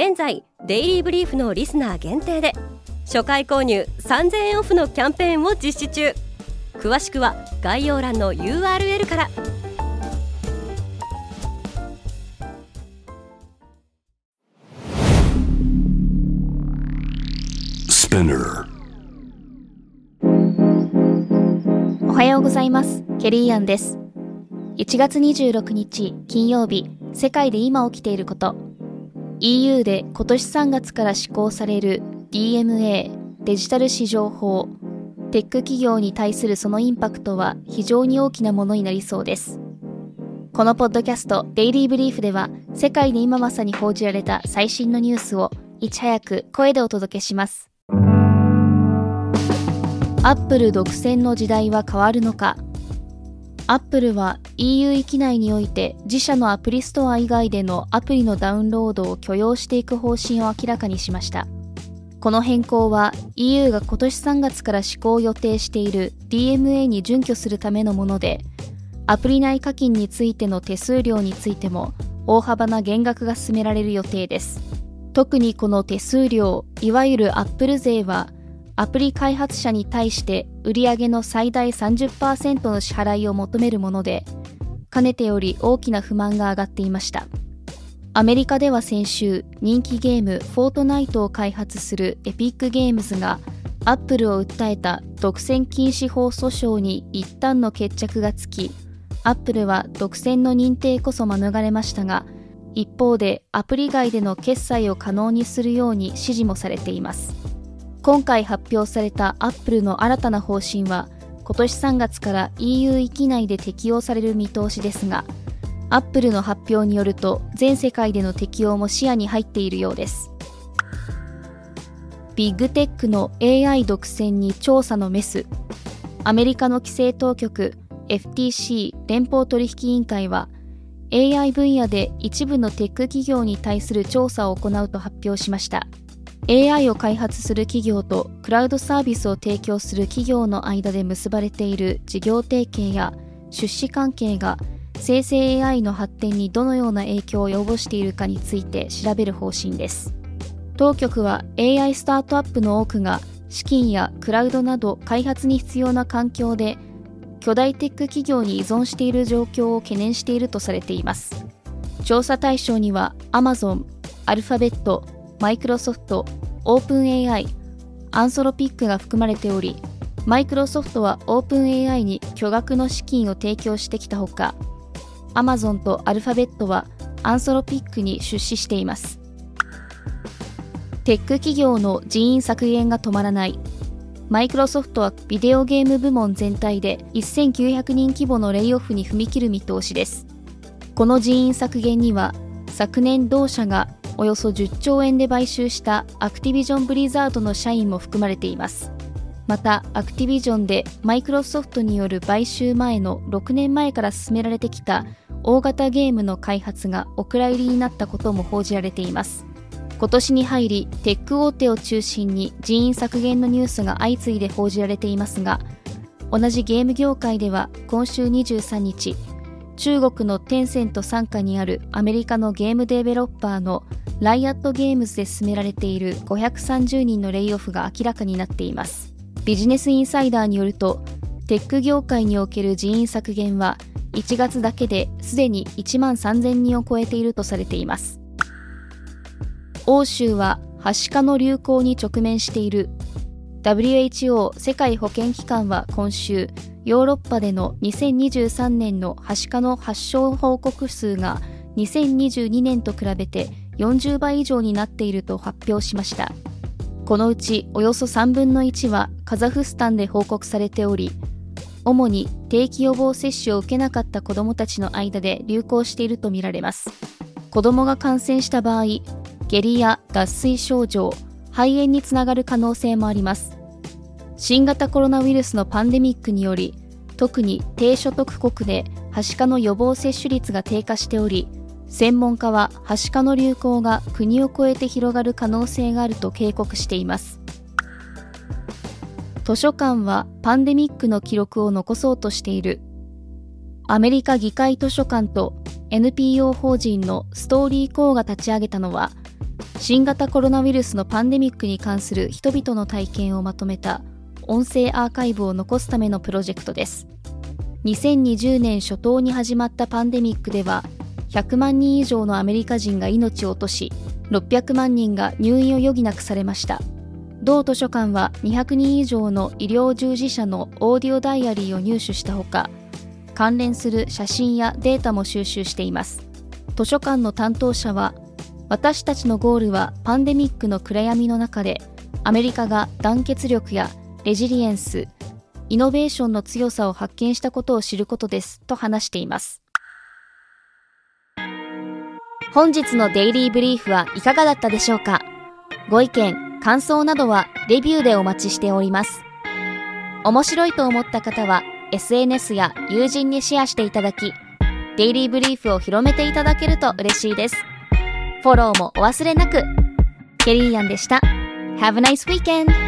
現在デイリーブリーフのリスナー限定で初回購入3000円オフのキャンペーンを実施中。詳しくは概要欄の URL から。おはようございます。ケリーアンです。1月26日金曜日世界で今起きていること EU で今年3月から施行される DMA デジタル市場法。テック企業に対するそのインパクトは非常に大きなものになりそうです。このポッドキャストデイリーブリーフでは世界で今まさに報じられた最新のニュースをいち早く声でお届けします。アップル独占の時代は変わるのか。アップルは EU 域内において自社のアプリストア以外でのアプリのダウンロードを許容していく方針を明らかにしましたこの変更は EU が今年3月から施行を予定している DMA に準拠するためのもので、アプリ内課金についての手数料についても大幅な減額が進められる予定です。特にこの手数料、いわゆるアップル税は、アプリ開発者に対して売上の最大30%の支払いを求めるもので、かねてより大きな不満が上がっていました。アメリカでは先週人気ゲームフォートナイトを開発するエピックゲームズがアップルを訴えた独占禁止法訴訟に一旦の決着がつきアップルは独占の認定こそ免れましたが一方でアプリ外での決済を可能にするように指示もされています今回発表されたアップルの新たな方針は今年3月から EU 域内で適用される見通しですがアップルの発表によると全世界での適用も視野に入っているようです。ビッグテックの AI 独占に調査のメスアメリカの規制当局 FTC 連邦取引委員会は AI 分野で一部のテック企業に対する調査を行うと発表しました。AI を開発する企業とクラウドサービスを提供する企業の間で結ばれている事業提携や出資関係が生成 AI の発展にどのような影響を及ぼしているかについて調べる方針です。当局は AI スタートアップの多くが資金やクラウドなど開発に必要な環境で巨大テック企業に依存している状況を懸念しているとされています。調査対象には Amazon、アルファベット、マイクロソフト、オープン AI、アンソロピックが含まれておりマイクロソフトはオープン AI に巨額の資金を提供してきたほかアマゾンとアルファベットはアンソロピックに出資しています。テック企業の人員削減が止まらない。マイクロソフトはビデオゲーム部門全体で1900人規模のレイオフに踏み切る見通しです。この人員削減には昨年同社がおよそ10兆円で買収したアクティビジョン・ブリザードの社員も含まれています。またアクティビジョンでマイクロソフトによる買収前の6年前から進められてきた大型ゲームの開発がお蔵入りになったことも報じられています今年に入りテック大手を中心に人員削減のニュースが相次いで報じられていますが同じゲーム業界では今週23日中国のテンセント傘下にあるアメリカのゲームデベロッパーのライアットゲームズで進められている530人のレイオフが明らかになっています。ビジネスインサイダーによるとテック業界における人員削減は1月だけですでに1万3000人を超えているとされています。欧州ははしかの流行に直面している。WHO 世界保健機関は今週ヨーロッパでの2023年のはしかの発症報告数が2022年と比べて40倍以上になっていると発表しました。このうちおよそ3分の1はカザフスタンで報告されており主に定期予防接種を受けなかった子どもたちの間で流行しているとみられます。子どもが感染した場合下痢や脱水症状肺炎につながる可能性もあります。新型コロナウイルスのパンデミックにより特に低所得国ではしかの予防接種率が低下しており専門家ははしかの流行が国を越えて広がる可能性があると警告しています。図書館はパンデミックの記録を残そうとしている。アメリカ議会図書館と NPO 法人のストーリーコーが立ち上げたのは新型コロナウイルスのパンデミックに関する人々の体験をまとめた音声アーカイブを残すためのプロジェクトです。2020年初頭に始まったパンデミックでは100万人以上のアメリカ人が命を落とし600万人が入院を余儀なくされました。同図書館は200人以上の医療従事者のオーディオダイアリーを入手したほか関連する写真やデータも収集しています。図書館の担当者は私たちのゴールはパンデミックの暗闇の中でアメリカが団結力やレジリエンスイノベーションの強さを発見したことを知ることですと話しています。本日のデイリーブリーフはいかがだったでしょうか？ご意見、感想などはレビューでお待ちしております面白いと思った方は SNS や友人にシェアしていただき、デイリーブリーフを広めていただけると嬉しいです。フォローもお忘れなく。ケリーアンでした。Have a nice weekend!